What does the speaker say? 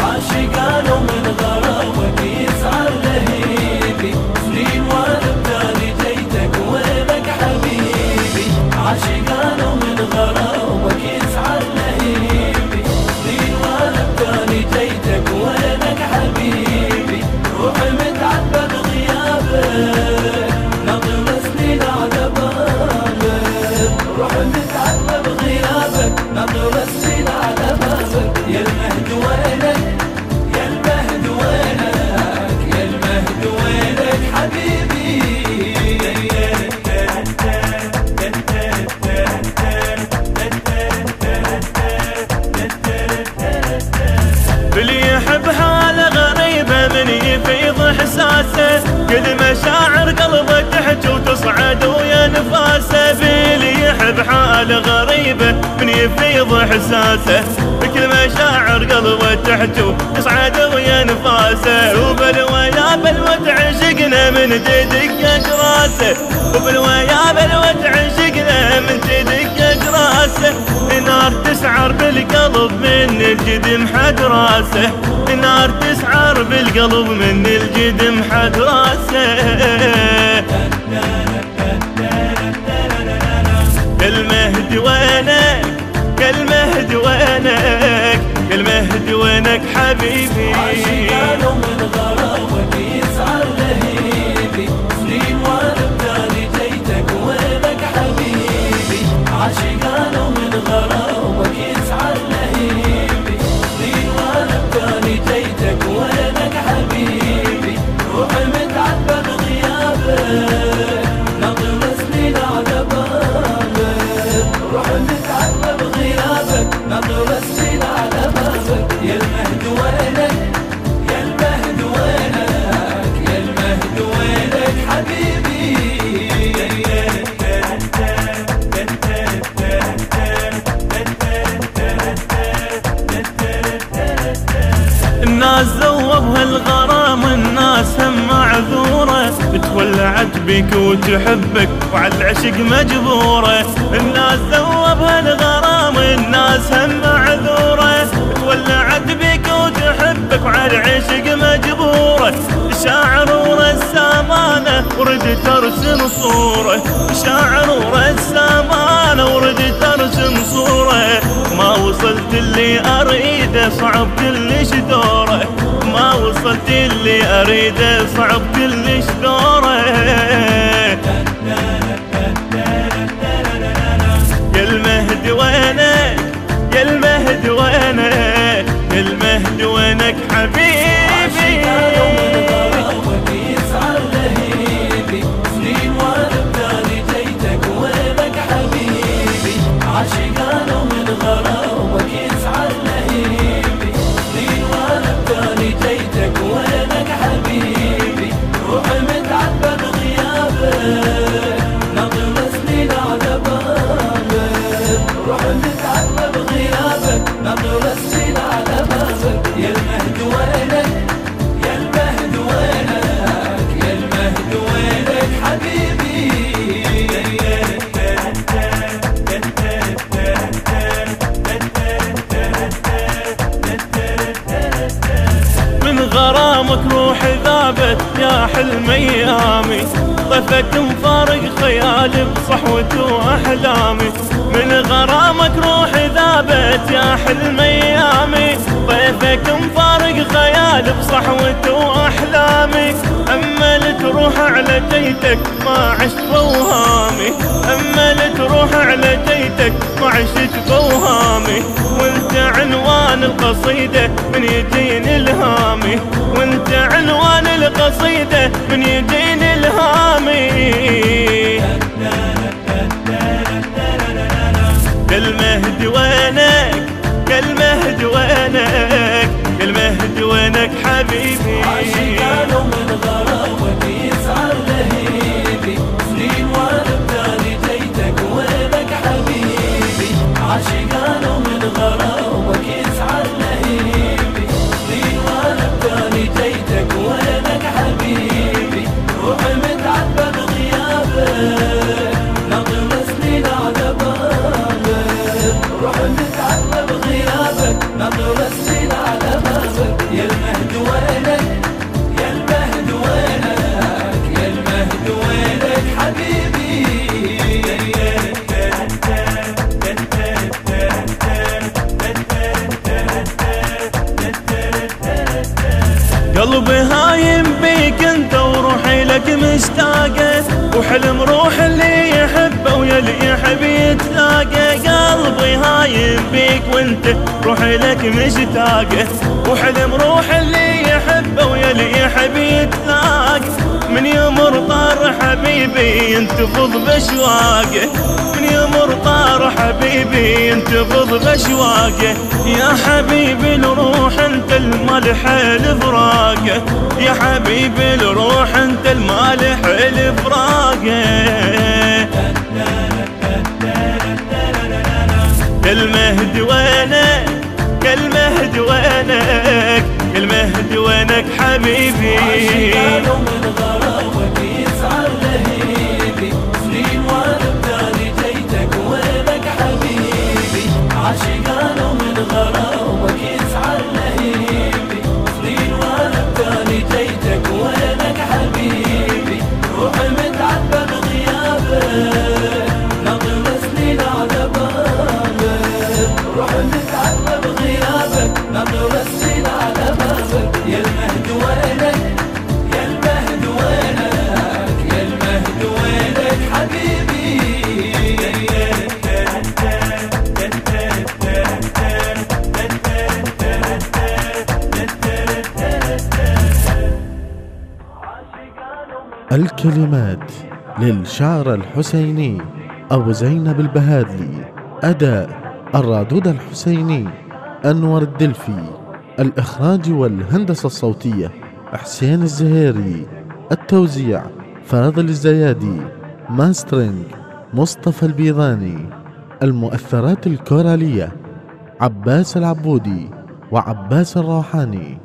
عاشقان من غرامك يسعى لهيبي سنين وأنا بتالي جيتك وينك حبيبي عاشقان من غرامك يسعى لهيبي سنين وأنا بتالي جيتك وينك حبيبي روحي متعبة بغيابك ناطر سنين على روحي متعبة احساسه. كل مشاعر قلبه تحكي وتصعد ويا نفاسه. باللي يحب حاله غريبة من يفيض احساسه. كل مشاعر قلبه تحكي وتصعد ويا نفاسه. وبالويا بلوة عشقنا من جدك راسه وبالويا بلوة عشقنا من جدك راسه نار تسعر بالقلب من الجدم حد راسه. نار تسعر بالقلب من الجدم حد راسه. المهد وينك؟ المهد وينك؟ المهد وينك حبيبي؟ عاشقان من غرامك بك وتحبك وعلى العشق مجبورة. الناس ذوبها الغرام الناس هم معذورة. تولعت بك وتحبك وعلى العشق مجبورة. شاعر ورسامانة ورد ترسم صورة. شاعر ورسامانة ورد ترسم صورة. ما وصلت اللي أريده صعب كلش دوره ما وصلت اللي أريده صعب كلش دوره روحي ذابت يا حلم ايامي طفت مفارق خيالي بصحوة واحلامي من غرامك روحي ذابت يا حلم ايامي طيفك مفارق خيالي بصحوة واحلامي امل تروح على جيتك ما عشت بوهامي. امل تروح على جيتك ما عشت بوهامي. وانت عنوان القصيدة من يجيني الهامي. عنوان القصيدة من يجيني الهامي. المهد وينك المهد وينك المهد وينك حبيبي. عاشقان من غرامك يسعى لهيبي قلبي هايم بيك انت وروحي لك مشتاقة. وحلم روح اللي يحبه ويا اللي يحب يتلاقى قلبي هايم بيك وانت روحي لك مشتاقة. وحلم روح اللي يحبه ويا اللي يحب يتلاقى من يمر طار حبيبي ينتفض بشواقه من يمر طار حبيبي ينتفض بشواقه يا حبيبي الروح انت المالح الفراقه يا حبيبي الروح انت المالح الفراقه المهد وينك المهد وينك المهد وينك حبيبي. عاشقانه من غرامك الكلمات للشاعر الحسيني أبو زينب البهادلي أداء الرادود الحسيني أنور الدلفي الإخراج والهندسة الصوتية حسين الزهيري التوزيع فاضل الزيادي mastering مصطفى البيضاني المؤثرات الكورالية عباس العبودي وعباس الروحاني.